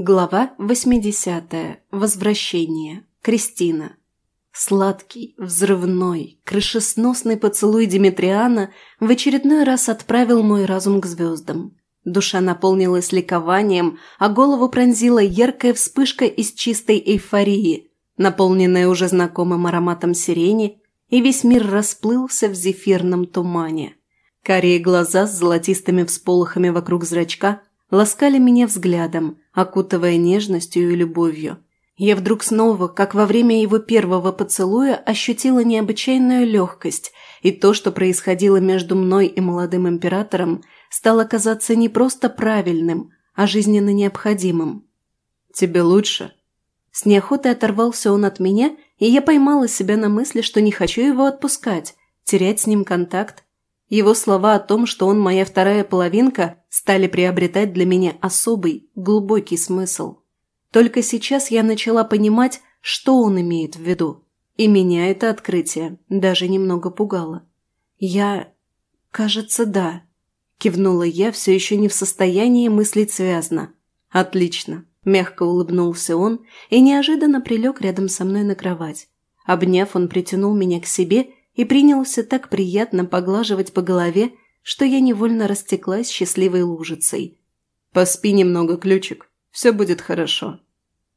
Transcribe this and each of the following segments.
Глава 80. Возвращение. Кристина. Сладкий, взрывной, крышесносный поцелуй Димитриана в очередной раз отправил мой разум к звездам. Душа наполнилась ликованием, а голову пронзила яркая вспышка из чистой эйфории, наполненная уже знакомым ароматом сирени, и весь мир расплылся в зефирном тумане. Карие глаза с золотистыми всполохами вокруг зрачка ласкали меня взглядом – окутывая нежностью и любовью. Я вдруг снова, как во время его первого поцелуя, ощутила необычайную легкость, и то, что происходило между мной и молодым императором, стало казаться не просто правильным, а жизненно необходимым. «Тебе лучше?» С неохотой оторвался он от меня, и я поймала себя на мысли, что не хочу его отпускать, терять с ним контакт. Его слова о том, что он моя вторая половинка, стали приобретать для меня особый, глубокий смысл. Только сейчас я начала понимать, что он имеет в виду. И меня это открытие даже немного пугало. Я... кажется, да. Кивнула я, все еще не в состоянии мыслить связно. Отлично. Мягко улыбнулся он и неожиданно прилег рядом со мной на кровать. Обняв, он притянул меня к себе и принялся так приятно поглаживать по голове, что я невольно растеклась счастливой лужицей. «Поспи немного, ключик. Все будет хорошо».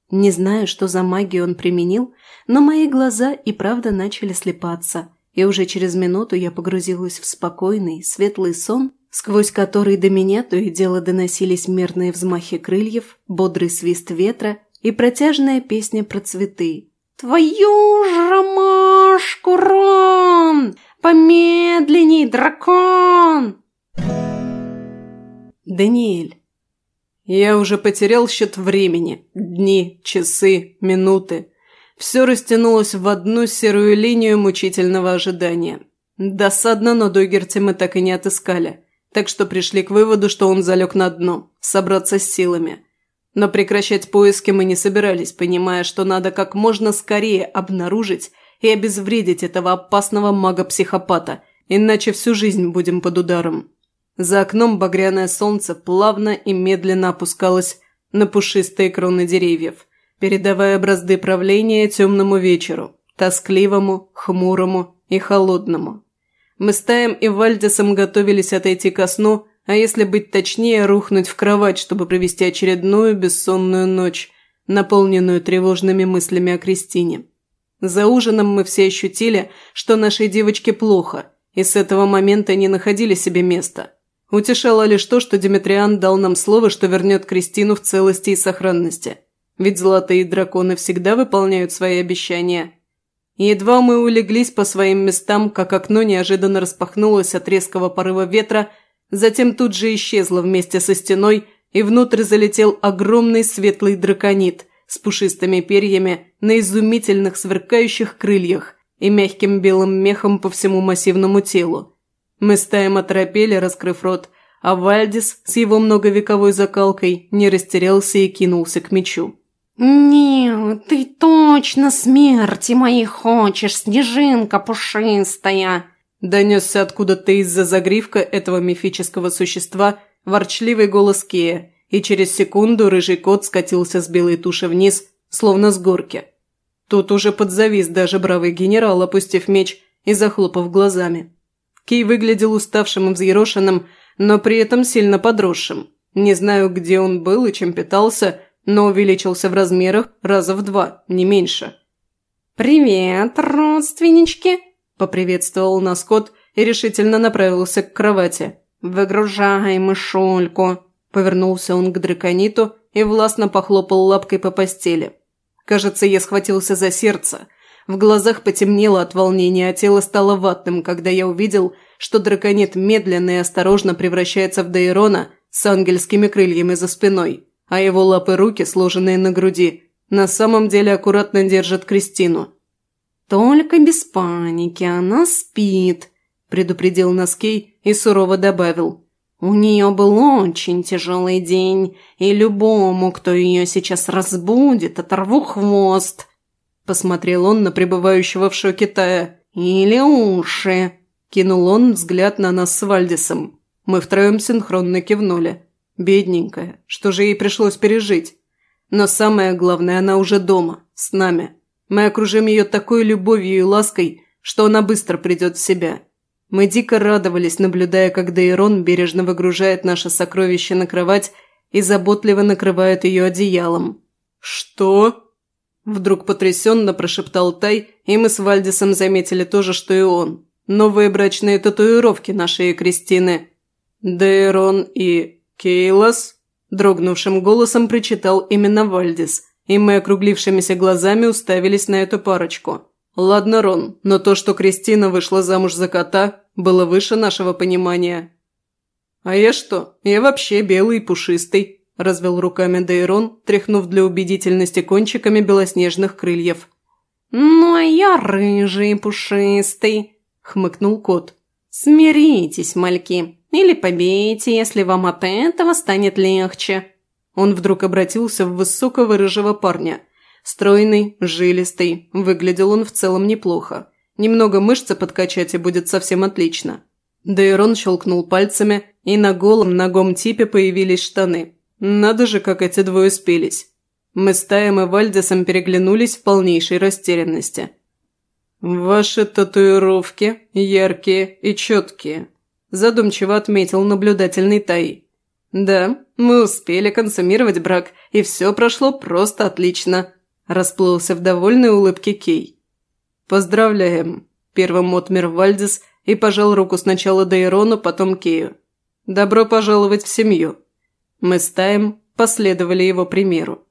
Не знаю, что за магию он применил, но мои глаза и правда начали слепаться, и уже через минуту я погрузилась в спокойный, светлый сон, сквозь который до меня то и дело доносились мерные взмахи крыльев, бодрый свист ветра и протяжная песня про цветы. «Твою ж ромашку, Рон! «Помедленней, дракон!» «Даниэль, я уже потерял счет времени. Дни, часы, минуты. Все растянулось в одну серую линию мучительного ожидания. Досадно, но Догерти мы так и не отыскали. Так что пришли к выводу, что он залег на дно, собраться с силами. Но прекращать поиски мы не собирались, понимая, что надо как можно скорее обнаружить и обезвредить этого опасного мага-психопата, иначе всю жизнь будем под ударом. За окном багряное солнце плавно и медленно опускалось на пушистые кроны деревьев, передавая бразды правления темному вечеру, тоскливому, хмурому и холодному. Мы с Таем и Вальдисом готовились отойти ко сну, а если быть точнее, рухнуть в кровать, чтобы провести очередную бессонную ночь, наполненную тревожными мыслями о Кристине. За ужином мы все ощутили, что нашей девочке плохо, и с этого момента не находили себе места. Утешало лишь то, что Димитриан дал нам слово, что вернет Кристину в целости и сохранности. Ведь золотые драконы всегда выполняют свои обещания. едва мы улеглись по своим местам, как окно неожиданно распахнулось от резкого порыва ветра, затем тут же исчезло вместе со стеной, и внутрь залетел огромный светлый драконит – с пушистыми перьями на изумительных сверкающих крыльях и мягким белым мехом по всему массивному телу. Мы стаем оторопели, раскрыв рот, а Вальдис с его многовековой закалкой не растерялся и кинулся к мечу. «Нет, ты точно смерти моей хочешь, снежинка пушистая!» Донесся откуда-то из-за загривка этого мифического существа ворчливый голос Кея, и через секунду рыжий кот скатился с белой туши вниз, словно с горки. Тут уже подзавис даже бравый генерал, опустив меч и захлопав глазами. Кей выглядел уставшим и взъерошенным, но при этом сильно подросшим. Не знаю, где он был и чем питался, но увеличился в размерах раза в два, не меньше. «Привет, родственнички!» – поприветствовал нас кот и решительно направился к кровати. «Выгружай мышульку!» Повернулся он к дракониту и властно похлопал лапкой по постели. Кажется, я схватился за сердце. В глазах потемнело от волнения, а тело стало ватным, когда я увидел, что драконит медленно и осторожно превращается в Дейрона с ангельскими крыльями за спиной, а его лапы руки, сложенные на груди, на самом деле аккуратно держат Кристину. «Только без паники, она спит», – предупредил Наскей и сурово добавил. У нее был очень тяжелый день, и любому, кто ее сейчас разбудит, оторву хвост. Посмотрел он на пребывающего в шоке Тая. «Или уши!» Кинул он взгляд на нас с Вальдисом. Мы втроем синхронно кивнули. Бедненькая, что же ей пришлось пережить? Но самое главное, она уже дома, с нами. Мы окружим ее такой любовью и лаской, что она быстро придет в себя. Мы дико радовались, наблюдая, как Дейрон бережно выгружает наше сокровище на кровать и заботливо накрывает ее одеялом. «Что?» Вдруг потрясенно прошептал Тай, и мы с Вальдисом заметили то же, что и он. Новые брачные татуировки на шее Кристины. «Дейрон и Кейлас?» Дрогнувшим голосом причитал именно Вальдис, и мы округлившимися глазами уставились на эту парочку. «Ладно, Рон, но то, что Кристина вышла замуж за кота, было выше нашего понимания». «А я что? Я вообще белый и пушистый», – развел руками Дейрон, тряхнув для убедительности кончиками белоснежных крыльев. «Ну, а я рыжий и пушистый», – хмыкнул кот. «Смиритесь, мальки, или побейте, если вам от этого станет легче». Он вдруг обратился в высокого рыжего парня. Стройный, жилистый, выглядел он в целом неплохо. Немного мышцы подкачать и будет совсем отлично. Дейрон щелкнул пальцами, и на голом ногом типе появились штаны. Надо же, как эти двое спелись. Мы с Таем и Вальдесом переглянулись в полнейшей растерянности. «Ваши татуировки яркие и четкие», – задумчиво отметил наблюдательный Тай. «Да, мы успели консумировать брак, и все прошло просто отлично», – расплылся в довольной улыбке Кей. «Поздравляем», – первым отмер Вальдес и пожал руку сначала Дейрону, потом Кею. «Добро пожаловать в семью». Мы с Таем последовали его примеру.